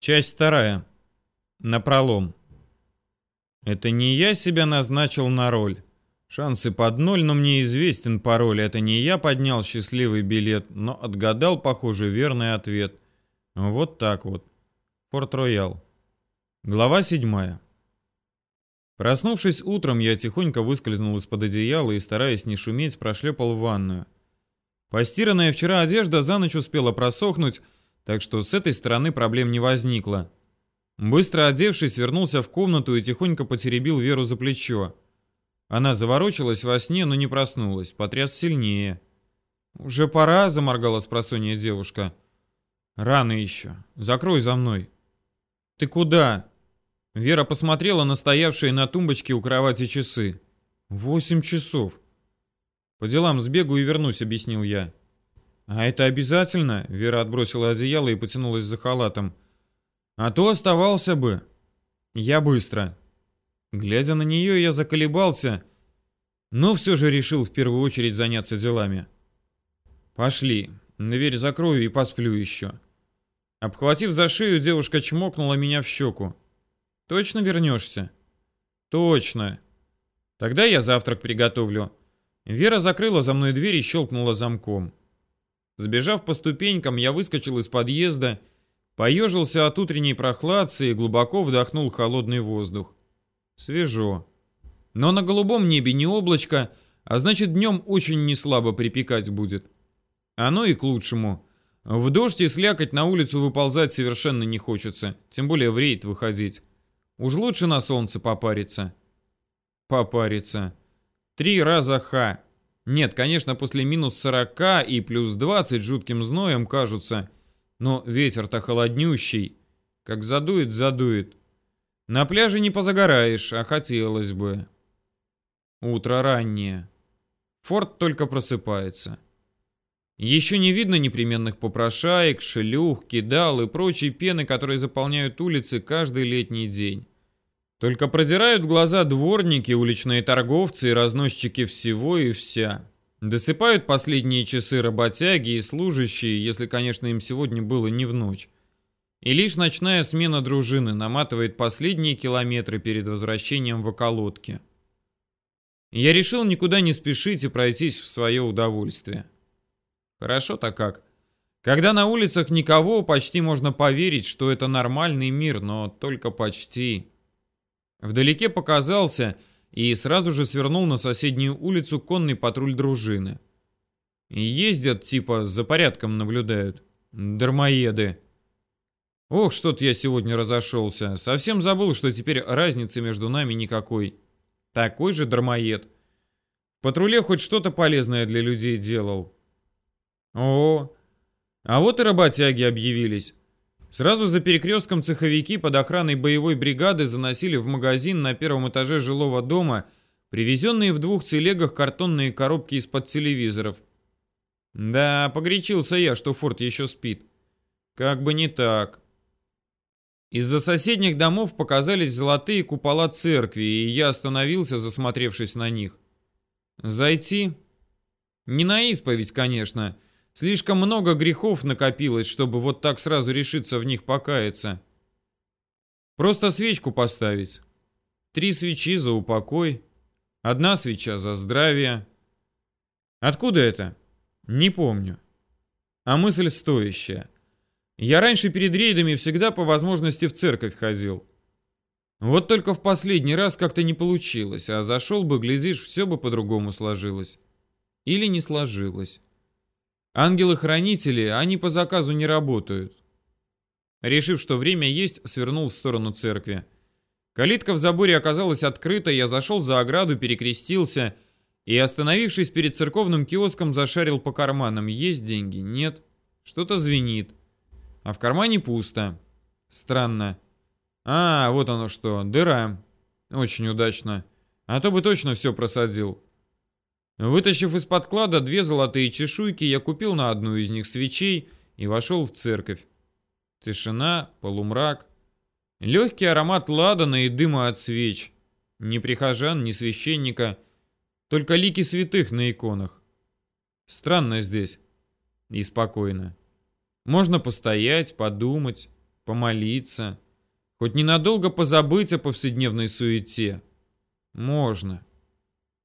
Часть вторая. Напролом. Это не я себя назначил на роль. Шансы под ноль, но мне известен пароль. Это не я поднял счастливый билет, но отгадал, похоже, верный ответ. Вот так вот. Форт-Роял. Глава седьмая. Проснувшись утром, я тихонько выскользнул из-под одеяла и, стараясь не шуметь, прошлепал в ванную. Постиранная вчера одежда за ночь успела просохнуть, так что с этой стороны проблем не возникло. Быстро одевшись, вернулся в комнату и тихонько потеребил Веру за плечо. Она заворочилась во сне, но не проснулась, потряс сильнее. «Уже пора», — заморгала с просонья девушка. «Рано еще. Закрой за мной». «Ты куда?» Вера посмотрела на стоявшие на тумбочке у кровати часы. «Восемь часов». «По делам сбегу и вернусь», — объяснил я. «А это обязательно?» — Вера отбросила одеяло и потянулась за халатом. «А то оставался бы». «Я быстро». Глядя на нее, я заколебался, но все же решил в первую очередь заняться делами. «Пошли. Дверь закрою и посплю еще». Обхватив за шею, девушка чмокнула меня в щеку. «Точно вернешься?» «Точно. Тогда я завтрак приготовлю». Вера закрыла за мной дверь и щелкнула замком. Сбежав по ступенькам, я выскочил из подъезда, поежился от утренней прохладцы и глубоко вдохнул холодный воздух. Свежо. Но на голубом небе не облачко, а значит днем очень неслабо припекать будет. Оно и к лучшему. В дождь и слякоть на улицу выползать совершенно не хочется, тем более в рейд выходить. Уж лучше на солнце попариться. Попариться. Три раза ха. Нет, конечно, после минус 40 и плюс 20 жутким зноем кажутся, но ветер-то холоднющий. Как задует, задует. На пляже не позагораешь, а хотелось бы. Утро раннее. Форт только просыпается. Еще не видно непременных попрошаек, шелюх, кидал и прочей пены, которые заполняют улицы каждый летний день. Только продирают глаза дворники, уличные торговцы и разносчики всего и вся. Досыпают последние часы работяги и служащие, если, конечно, им сегодня было не в ночь. И лишь ночная смена дружины наматывает последние километры перед возвращением в околотки. Я решил никуда не спешить и пройтись в свое удовольствие. Хорошо-то как. Когда на улицах никого, почти можно поверить, что это нормальный мир, но только почти. Вдалеке показался и сразу же свернул на соседнюю улицу конный патруль дружины. Ездят, типа, за порядком наблюдают. Дармоеды. Ох, что-то я сегодня разошелся. Совсем забыл, что теперь разницы между нами никакой. Такой же дармоед. В патруле хоть что-то полезное для людей делал. О, а вот и работяги объявились. Сразу за перекрестком цеховики под охраной боевой бригады заносили в магазин на первом этаже жилого дома привезенные в двух телегах картонные коробки из-под телевизоров. Да, погречился я, что Форд еще спит. Как бы не так. Из-за соседних домов показались золотые купола церкви, и я остановился, засмотревшись на них. Зайти? Не на исповедь, конечно, — Слишком много грехов накопилось, чтобы вот так сразу решиться в них покаяться. Просто свечку поставить. Три свечи за упокой, одна свеча за здравие. Откуда это? Не помню. А мысль стоящая. Я раньше перед рейдами всегда по возможности в церковь ходил. Вот только в последний раз как-то не получилось, а зашел бы, глядишь, все бы по-другому сложилось. Или не сложилось. Ангелы-хранители, они по заказу не работают. Решив, что время есть, свернул в сторону церкви. Калитка в заборе оказалась открыта, я зашел за ограду, перекрестился и, остановившись перед церковным киоском, зашарил по карманам. Есть деньги? Нет. Что-то звенит. А в кармане пусто. Странно. А, вот оно что, дыра. Очень удачно. А то бы точно все просадил. Вытащив из подклада две золотые чешуйки, я купил на одну из них свечей и вошел в церковь. Тишина, полумрак, легкий аромат ладана и дыма от свеч. Ни прихожан, ни священника, только лики святых на иконах. Странно здесь и спокойно. Можно постоять, подумать, помолиться, хоть ненадолго позабыть о повседневной суете. Можно.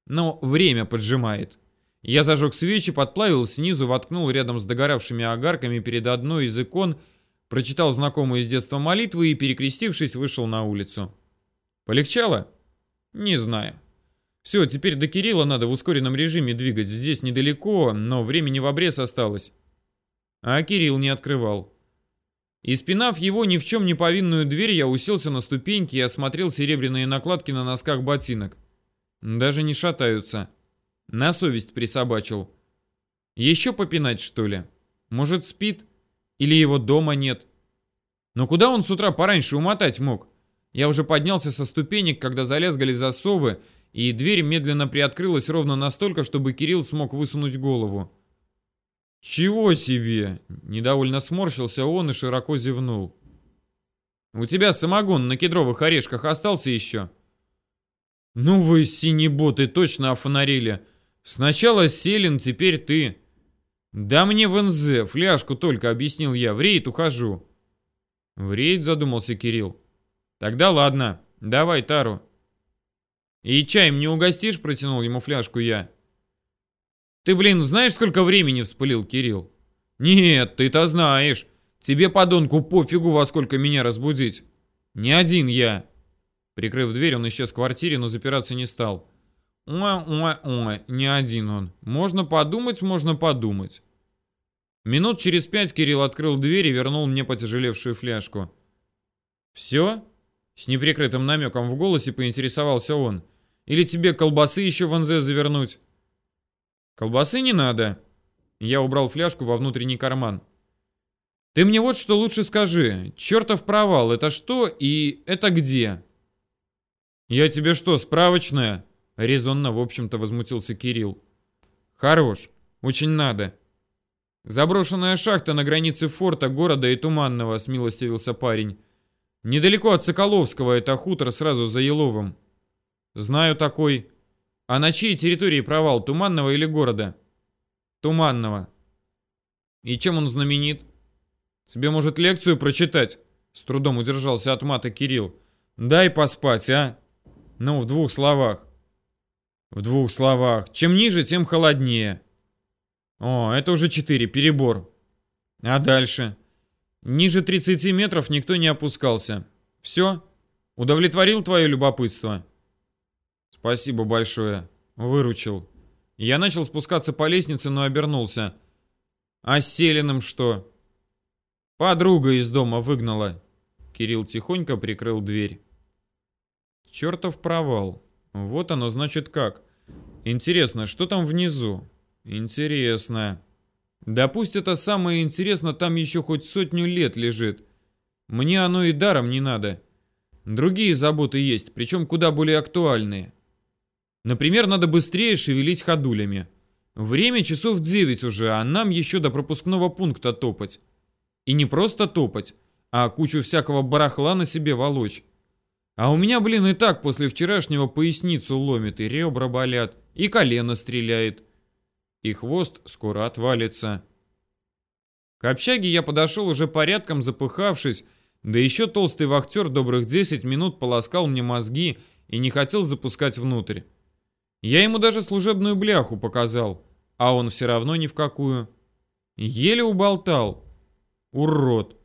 Но время поджимает. Я зажег свечи, подплавил снизу, воткнул рядом с догоравшими огарками перед одной из икон, прочитал знакомые с детства молитвы и, перекрестившись, вышел на улицу. Полегчало? Не знаю. Все, теперь до Кирилла надо в ускоренном режиме двигать. Здесь недалеко, но времени в обрез осталось. А Кирилл не открывал. Испинав его ни в чем не повинную дверь, я уселся на ступеньки и осмотрел серебряные накладки на носках ботинок. Даже не шатаются. На совесть присобачил. Еще попинать, что ли? Может, спит? Или его дома нет? Но куда он с утра пораньше умотать мог? Я уже поднялся со ступенек, когда залезгали засовы, и дверь медленно приоткрылась ровно настолько, чтобы Кирилл смог высунуть голову. «Чего себе?» – недовольно сморщился он и широко зевнул. «У тебя самогон на кедровых орешках остался еще?» «Ну вы, синие боты, точно офонарили. Сначала Селин, теперь ты». «Да мне в НЗ, фляжку только», — объяснил я. «В рейд ухожу». «В рейд?» — задумался Кирилл. Тогда ладно, давай тару. И чаем не угостишь, протянул ему фляжку я. Ты, блин, знаешь, сколько времени вспылил Кирилл? Нет, ты-то знаешь. Тебе, подонку, пофигу, во сколько меня разбудить. Не один я. Прикрыв дверь, он исчез в квартире, но запираться не стал. Уа-уа-уа, не один он. Можно подумать, можно подумать. Минут через пять Кирилл открыл дверь и вернул мне потяжелевшую фляжку. «Все?» С неприкрытым намеком в голосе поинтересовался он. «Или тебе колбасы еще в НЗ завернуть?» «Колбасы не надо». Я убрал фляжку во внутренний карман. «Ты мне вот что лучше скажи. Чертов провал, это что и это где?» «Я тебе что, справочная?» Резонно, в общем-то, возмутился Кирилл. «Хорош. Очень надо». «Заброшенная шахта на границе форта, города и Туманного», — смилостивился парень. Недалеко от Соколовского это хутор сразу за Еловым. Знаю такой. А на чьей территории провал, Туманного или города? Туманного. И чем он знаменит? Тебе, может, лекцию прочитать? С трудом удержался от мата Кирилл. Дай поспать, а? Ну, в двух словах. В двух словах. Чем ниже, тем холоднее. О, это уже четыре, перебор. А дальше? Ниже 30 метров никто не опускался. Все? Удовлетворил твое любопытство? Спасибо большое. Выручил. Я начал спускаться по лестнице, но обернулся. А с Селиным что? Подруга из дома выгнала. Кирилл тихонько прикрыл дверь. Чертов провал. Вот оно значит как. Интересно, что там внизу? Интересно. Да пусть это самое интересное там еще хоть сотню лет лежит. Мне оно и даром не надо. Другие заботы есть, причем куда более актуальные. Например, надо быстрее шевелить ходулями. Время часов 9 уже, а нам еще до пропускного пункта топать. И не просто топать, а кучу всякого барахла на себе волочь. А у меня, блин, и так после вчерашнего поясницу ломит, и ребра болят, и колено стреляет и хвост скоро отвалится. К общаге я подошел уже порядком запыхавшись, да еще толстый вахтер добрых 10 минут полоскал мне мозги и не хотел запускать внутрь. Я ему даже служебную бляху показал, а он все равно ни в какую. Еле уболтал. Урод.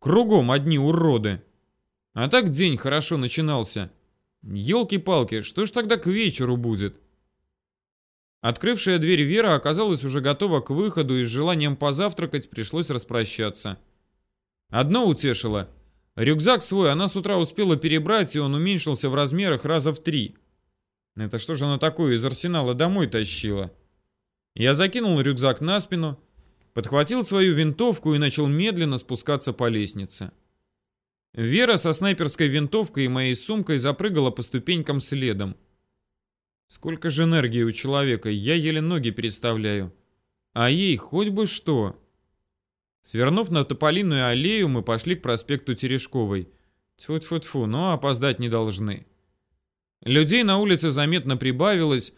Кругом одни уроды. А так день хорошо начинался. Елки-палки, что ж тогда к вечеру будет? Открывшая дверь Вера оказалась уже готова к выходу и с желанием позавтракать пришлось распрощаться. Одно утешило. Рюкзак свой она с утра успела перебрать, и он уменьшился в размерах раза в три. Это что же она такое из арсенала домой тащила? Я закинул рюкзак на спину, подхватил свою винтовку и начал медленно спускаться по лестнице. Вера со снайперской винтовкой и моей сумкой запрыгала по ступенькам следом. Сколько же энергии у человека, я еле ноги переставляю. А ей хоть бы что. Свернув на Тополиную аллею, мы пошли к проспекту Терешковой. Тьфу-тьфу-тьфу, но опоздать не должны. Людей на улице заметно прибавилось,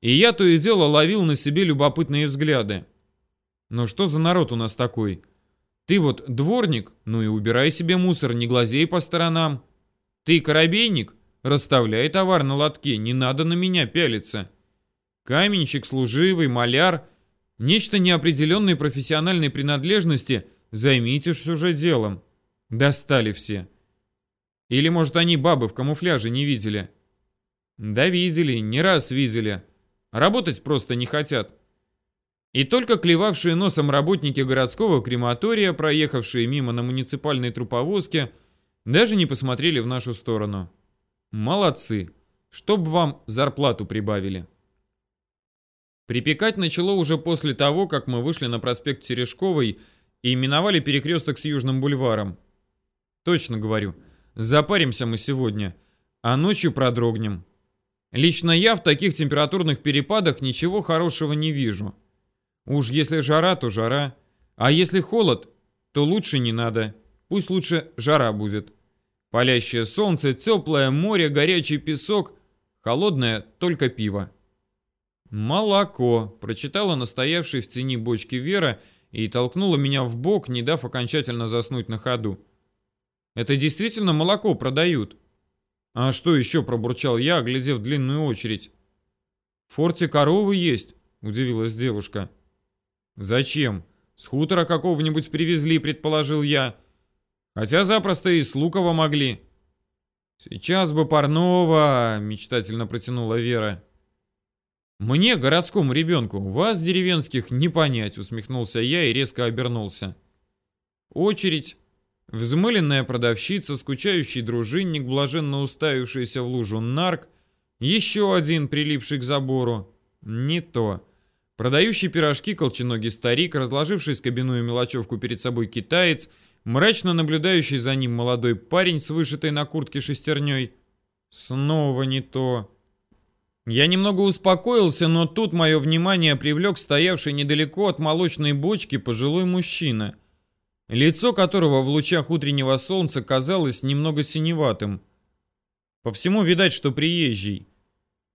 и я то и дело ловил на себе любопытные взгляды. Ну что за народ у нас такой? Ты вот дворник, ну и убирай себе мусор, не глазей по сторонам. Ты коробейник, расставляй товар на лотке, не надо на меня пялиться. Каменщик, служивый, маляр, нечто неопределенной профессиональной принадлежности, займитесь уже делом. Достали все. Или, может, они бабы в камуфляже не видели? Да видели, не раз видели. Работать просто не хотят. И только клевавшие носом работники городского крематория, проехавшие мимо на муниципальной труповозке, даже не посмотрели в нашу сторону. Молодцы. Чтоб вам зарплату прибавили. Припекать начало уже после того, как мы вышли на проспект Терешковой и миновали перекресток с Южным бульваром. Точно говорю, запаримся мы сегодня, а ночью продрогнем. Лично я в таких температурных перепадах ничего хорошего не вижу. Уж если жара, то жара. А если холод, то лучше не надо. Пусть лучше жара будет. Палящее солнце, теплое море, горячий песок. Холодное только пиво. «Молоко», — прочитала настоявший в тени бочки Вера и толкнула меня в бок, не дав окончательно заснуть на ходу. «Это действительно молоко продают?» «А что еще?» — пробурчал я, оглядев длинную очередь. «В форте коровы есть», — удивилась девушка. «Зачем? С хутора какого-нибудь привезли», — предположил я. «Хотя запросто и с Лукова могли». «Сейчас бы парного», — мечтательно протянула Вера. «Мне, городскому ребенку, вас, деревенских, не понять», — усмехнулся я и резко обернулся. Очередь. Взмыленная продавщица, скучающий дружинник, блаженно уставившийся в лужу нарк, еще один, прилипший к забору. Не то. Продающий пирожки колченогий старик, разложивший скобяную мелочевку перед собой китаец, мрачно наблюдающий за ним молодой парень с вышитой на куртке шестерней. Снова не то. Я немного успокоился, но тут мое внимание привлек стоявший недалеко от молочной бочки пожилой мужчина, лицо которого в лучах утреннего солнца казалось немного синеватым. По всему видать, что приезжий.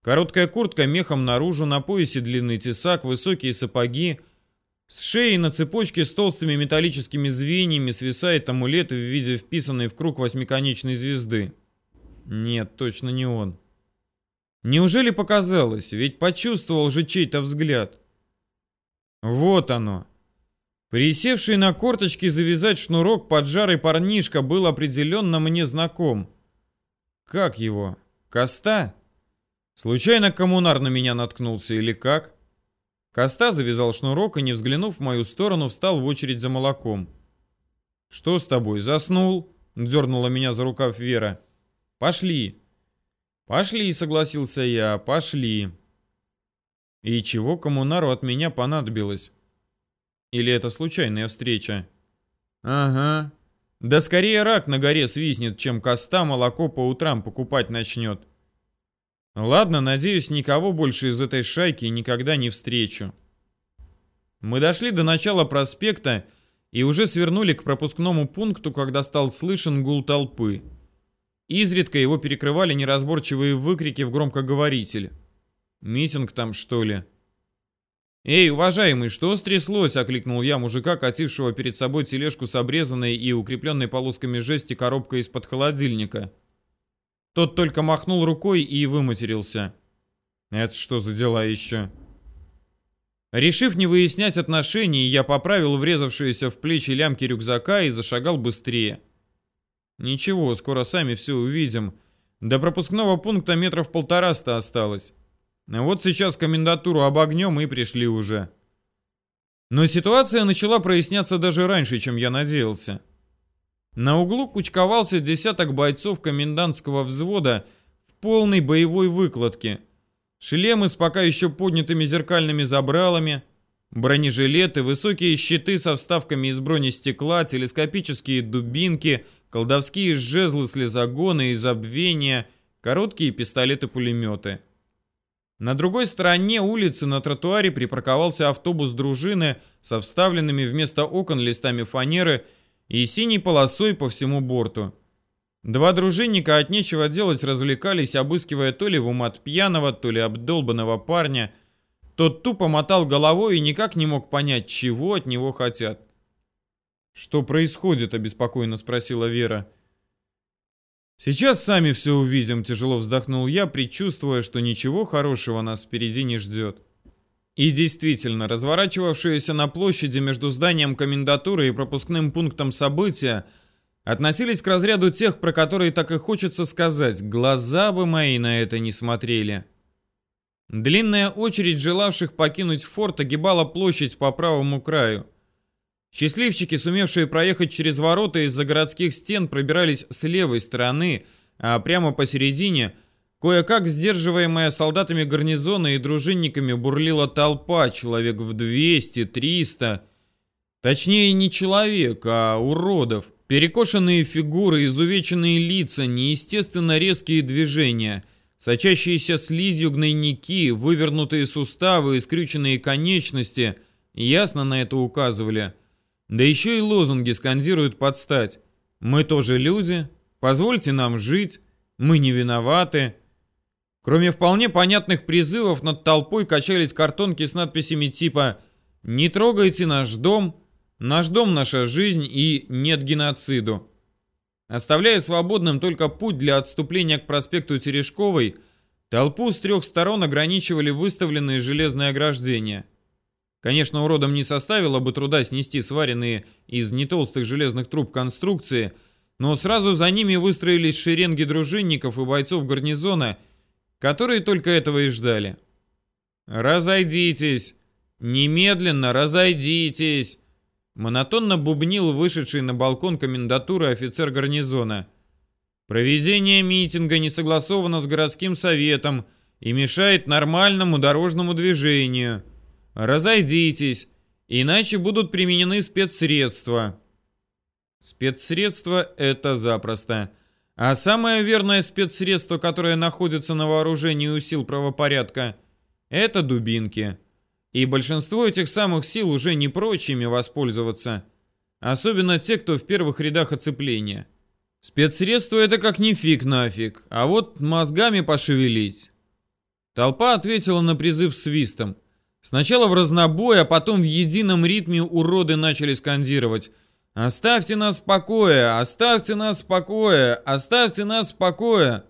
Короткая куртка мехом наружу, на поясе длинный тесак, высокие сапоги. С шеи на цепочке с толстыми металлическими звеньями свисает амулет в виде вписанной в круг восьмиконечной звезды. Нет, точно не он. Неужели показалось? Ведь почувствовал же чей-то взгляд. Вот оно. Присевший на корточки завязать шнурок поджарый парнишка был определенно мне знаком. Как его? Коста? Случайно коммунар на меня наткнулся или как? Коста завязал шнурок и, не взглянув в мою сторону, встал в очередь за молоком. «Что с тобой, заснул?» — дернула меня за рукав Вера. «Пошли». «Пошли», — согласился я, — «пошли». И чего коммунару от меня понадобилось? Или это случайная встреча? Ага. Да скорее рак на горе свистнет, чем коста молоко по утрам покупать начнет. Ладно, надеюсь, никого больше из этой шайки никогда не встречу. Мы дошли до начала проспекта и уже свернули к пропускному пункту, когда стал слышен гул толпы. Изредка его перекрывали неразборчивые выкрики в громкоговоритель. «Митинг там, что ли?» «Эй, уважаемый, что стряслось?» — окликнул я мужика, катившего перед собой тележку с обрезанной и укрепленной полосками жести коробкой из-под холодильника. Тот только махнул рукой и выматерился. Это что за дела еще? Решив не выяснять отношений, я поправил врезавшиеся в плечи лямки рюкзака и зашагал быстрее. Ничего, скоро сами все увидим. До пропускного пункта метров полтораста осталось. Вот сейчас комендатуру обогнем и пришли уже. Но ситуация начала проясняться даже раньше, чем я надеялся. На углу кучковался десяток бойцов комендантского взвода в полной боевой выкладке. Шлемы с пока еще поднятыми зеркальными забралами, бронежилеты, высокие щиты со вставками из бронестекла, телескопические дубинки, колдовские жезлы слезогона и забвения, короткие пистолеты-пулеметы. На другой стороне улицы на тротуаре припарковался автобус дружины со вставленными вместо окон листами фанеры – и синей полосой по всему борту. Два дружинника от нечего делать развлекались, обыскивая то ли в умат пьяного, то ли обдолбанного парня. Тот тупо мотал головой и никак не мог понять, чего от него хотят. «Что происходит?» — обеспокоенно спросила Вера. «Сейчас сами все увидим», — тяжело вздохнул я, предчувствуя, что ничего хорошего нас впереди не ждет. И действительно, разворачивавшиеся на площади между зданием комендатуры и пропускным пунктом события относились к разряду тех, про которые так и хочется сказать, глаза бы мои на это не смотрели. Длинная очередь желавших покинуть форт огибала площадь по правому краю. Счастливчики, сумевшие проехать через ворота из-за городских стен, пробирались с левой стороны, а прямо посередине, кое-как сдерживаемая солдатами гарнизона и дружинниками, бурлила толпа, человек в 200-300. Точнее, не человек, а уродов. Перекошенные фигуры, изувеченные лица, неестественно резкие движения, сочащиеся слизью гнойники, вывернутые суставы и конечности ясно на это указывали – да еще и лозунги скандируют под стать. «Мы тоже люди», «Позвольте нам жить», «Мы не виноваты». Кроме вполне понятных призывов, над толпой качались картонки с надписями типа «Не трогайте наш дом», «Наш дом – наша жизнь» и «Нет геноциду». Оставляя свободным только путь для отступления к проспекту Терешковой, толпу с трех сторон ограничивали выставленные железные ограждения. Конечно, уродам не составило бы труда снести сваренные из нетолстых железных труб конструкции, но сразу за ними выстроились шеренги дружинников и бойцов гарнизона, которые только этого и ждали. «Разойдитесь! Немедленно разойдитесь!» Монотонно бубнил вышедший на балкон комендатуры офицер гарнизона. «Проведение митинга не согласовано с городским советом и мешает нормальному дорожному движению». Разойдитесь, иначе будут применены спецсредства. Спецсредства — это запросто. А самое верное спецсредство, которое находится на вооружении у сил правопорядка, это дубинки. И большинство этих самых сил уже не прочими воспользоваться. Особенно те, кто в первых рядах оцепления. Спецсредство это как ни фиг нафиг, а вот мозгами пошевелить. Толпа ответила на призыв свистом. Сначала в разнобой, а потом в едином ритме уроды начали скандировать. «Оставьте нас в покое! Оставьте нас в покое! Оставьте нас в покое!»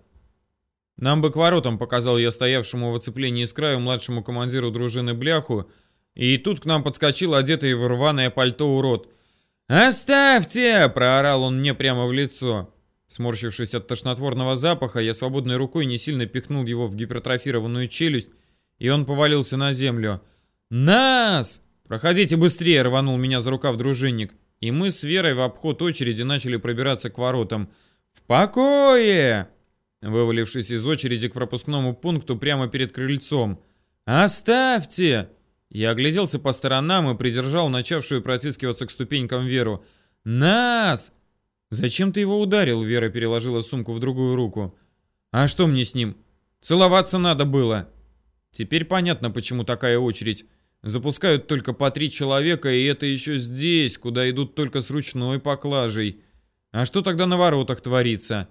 «Нам бы к воротам», — показал я стоявшему в оцеплении с краю младшему командиру дружины бляху, и тут к нам подскочил одетый в рваное пальто урод. «Оставьте!» — проорал он мне прямо в лицо. Сморщившись от тошнотворного запаха, я свободной рукой не сильно пихнул его в гипертрофированную челюсть, и он повалился на землю. «Нас! Проходите быстрее!» — рванул меня за рукав дружинник. И мы с Верой в обход очереди начали пробираться к воротам. «В покое!» Вывалившись из очереди к пропускному пункту прямо перед крыльцом. «Оставьте!» Я огляделся по сторонам и придержал начавшую протискиваться к ступенькам Веру. «Нас!» «Зачем ты его ударил?» Вера переложила сумку в другую руку. «А что мне с ним? Целоваться надо было!» Теперь понятно, почему такая очередь. Запускают только по три человека, и это еще здесь, куда идут только с ручной поклажей. А что тогда на воротах творится?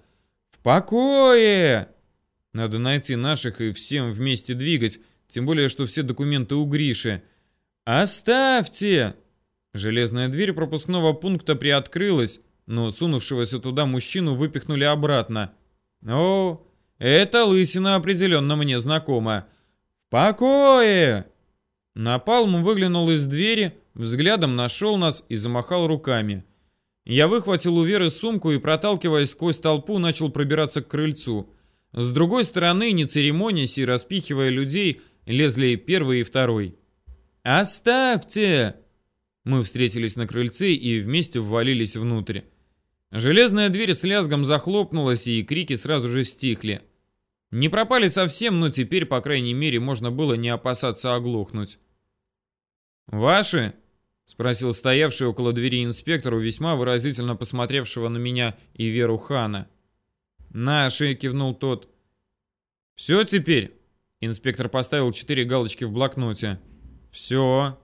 В покое! Надо найти наших и всем вместе двигать, тем более, что все документы у Гриши. Оставьте! Железная дверь пропускного пункта приоткрылась, но сунувшегося туда мужчину выпихнули обратно. О, эта лысина определенно мне знакома покое!» Напалм выглянул из двери, взглядом нашел нас и замахал руками. Я выхватил у Веры сумку и, проталкиваясь сквозь толпу, начал пробираться к крыльцу. С другой стороны, не церемонясь и распихивая людей, лезли первый и второй. «Оставьте!» Мы встретились на крыльце и вместе ввалились внутрь. Железная дверь с лязгом захлопнулась, и крики сразу же стихли. Не пропали совсем, но теперь, по крайней мере, можно было не опасаться оглохнуть. «Ваши?» — спросил стоявший около двери инспектору, весьма выразительно посмотревшего на меня и Веру Хана. «Наши!» — кивнул тот. «Все теперь?» — инспектор поставил четыре галочки в блокноте. «Все!»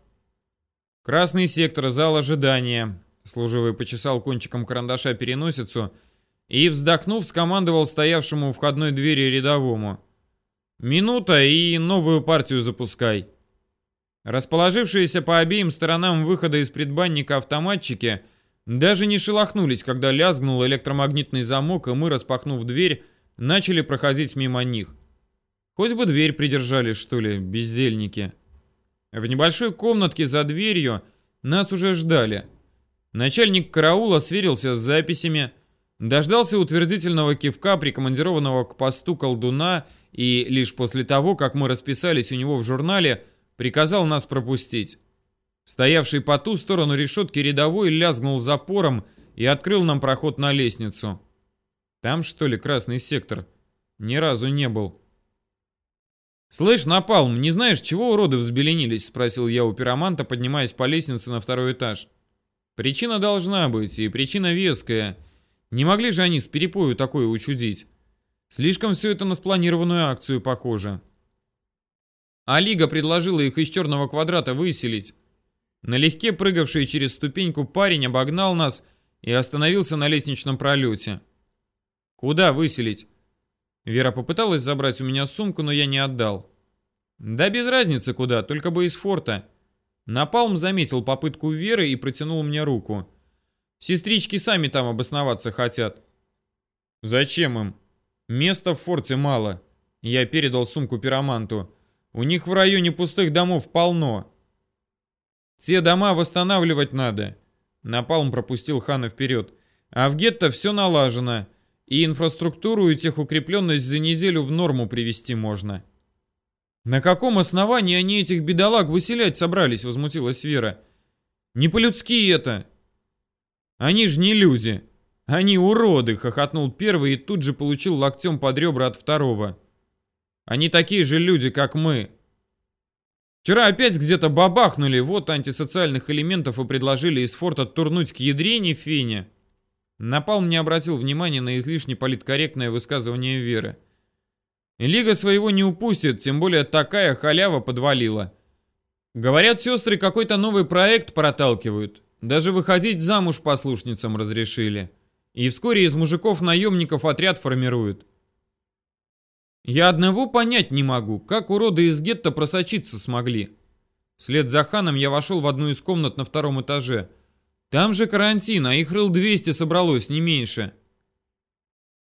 «Красный сектор, зал ожидания», — служивый почесал кончиком карандаша переносицу — и, вздохнув, скомандовал стоявшему у входной двери рядовому. «Минута и новую партию запускай». Расположившиеся по обеим сторонам выхода из предбанника автоматчики Даже не шелохнулись, когда лязгнул электромагнитный замок, и мы, распахнув дверь, начали проходить мимо них. Хоть бы дверь придержали, что ли, бездельники. В небольшой комнатке за дверью нас уже ждали. Начальник караула сверился с записями, дождался утвердительного кивка, прикомандированного к посту колдуна, и лишь после того, как мы расписались у него в журнале, приказал нас пропустить. Стоявший по ту сторону решетки рядовой лязгнул запором и открыл нам проход на лестницу. Там, что ли, красный сектор? Ни разу не был. «Слышь, Напалм, не знаешь, чего уроды взбеленились?» — спросил я у пироманта, поднимаясь по лестнице на второй этаж. «Причина должна быть, и причина веская. Не могли же они с перепою такое учудить? Слишком все это на спланированную акцию похоже». А Лига предложила их из черного квадрата выселить. Налегке прыгавший через ступеньку парень обогнал нас и остановился на лестничном пролете. «Куда выселить?» Вера попыталась забрать у меня сумку, но я не отдал. Да без разницы куда, только бы из форта. Напалм заметил попытку Веры и протянул мне руку. Сестрички сами там обосноваться хотят. Зачем им? Места в форте мало. Я передал сумку пироманту. У них в районе пустых домов полно. Те дома восстанавливать надо. Напалм пропустил Хана вперед. А в гетто все налажено и инфраструктуру и техукрепленность за неделю в норму привести можно. На каком основании они этих бедолаг выселять собрались, возмутилась Вера. Не по-людски это. Они же не люди. Они уроды, хохотнул первый и тут же получил локтем под ребра от второго. Они такие же люди, как мы. Вчера опять где-то бабахнули, вот антисоциальных элементов и предложили из форта турнуть к ядрене фене. Напалм не обратил внимания на излишне политкорректное высказывание Веры. Лига своего не упустит, тем более такая халява подвалила. Говорят, сестры какой-то новый проект проталкивают. Даже выходить замуж послушницам разрешили. И вскоре из мужиков-наемников отряд формируют. Я одного понять не могу, как уроды из гетто просочиться смогли. Вслед за ханом я вошел в одну из комнат на втором этаже. Там же карантин, а их рыл 200 собралось, не меньше.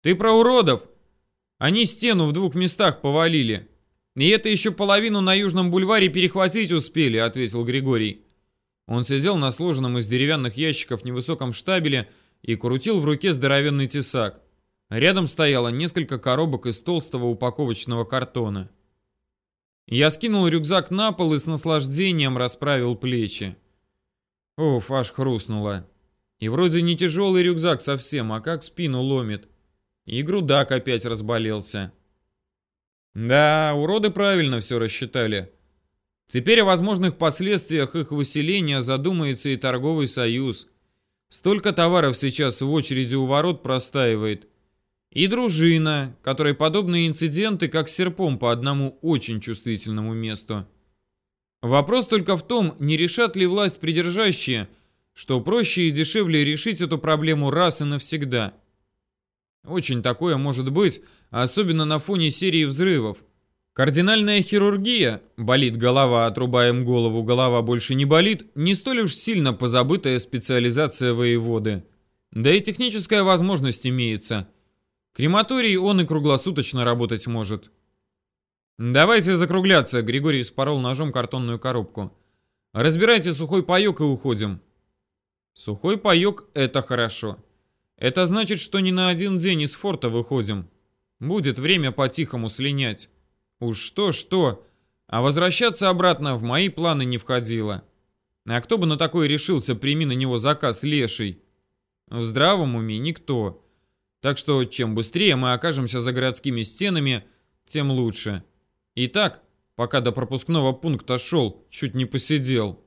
Ты про уродов? Они стену в двух местах повалили. И это еще половину на Южном бульваре перехватить успели, ответил Григорий. Он сидел на сложенном из деревянных ящиков невысоком штабеле и крутил в руке здоровенный тесак. Рядом стояло несколько коробок из толстого упаковочного картона. Я скинул рюкзак на пол и с наслаждением расправил плечи. Уф, аж хрустнуло. И вроде не тяжелый рюкзак совсем, а как спину ломит. И грудак опять разболелся. Да, уроды правильно все рассчитали. Теперь о возможных последствиях их выселения задумается и торговый союз. Столько товаров сейчас в очереди у ворот простаивает. И дружина, которой подобные инциденты как серпом по одному очень чувствительному месту. Вопрос только в том, не решат ли власть придержащие, что проще и дешевле решить эту проблему раз и навсегда. Очень такое может быть, особенно на фоне серии взрывов. Кардинальная хирургия, болит голова, отрубаем голову, голова больше не болит, не столь уж сильно позабытая специализация воеводы. Да и техническая возможность имеется. Крематорий он и круглосуточно работать может. «Давайте закругляться», — Григорий спорол ножом картонную коробку. «Разбирайте сухой паёк и уходим». «Сухой паёк — это хорошо. Это значит, что не на один день из форта выходим. Будет время по-тихому слинять. Уж что-что, а возвращаться обратно в мои планы не входило. А кто бы на такое решился, прими на него заказ леший? В здравом уме никто. Так что чем быстрее мы окажемся за городскими стенами, тем лучше». И так, пока до пропускного пункта шел, чуть не посидел.